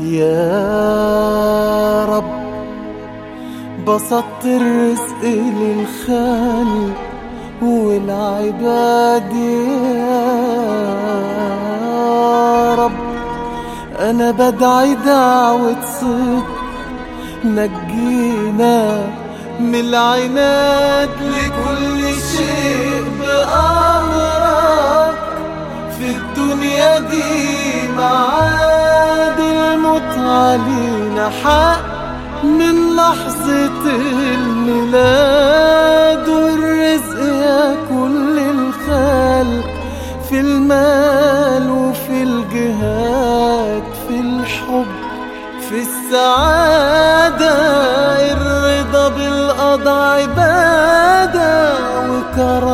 يا رب بسطت الرزق للخلق والعباد. يا رب أنا بدعي دعوة صدق نجينا من العناد. لكل شيء بأمرك في الدنيا دي الموت علينا حق من لحظة الميلاد والرزق يا كل الخلق في المال وفي الجهاد في الحب في السعادة الرضا بالقضاء عبادة واجتهاد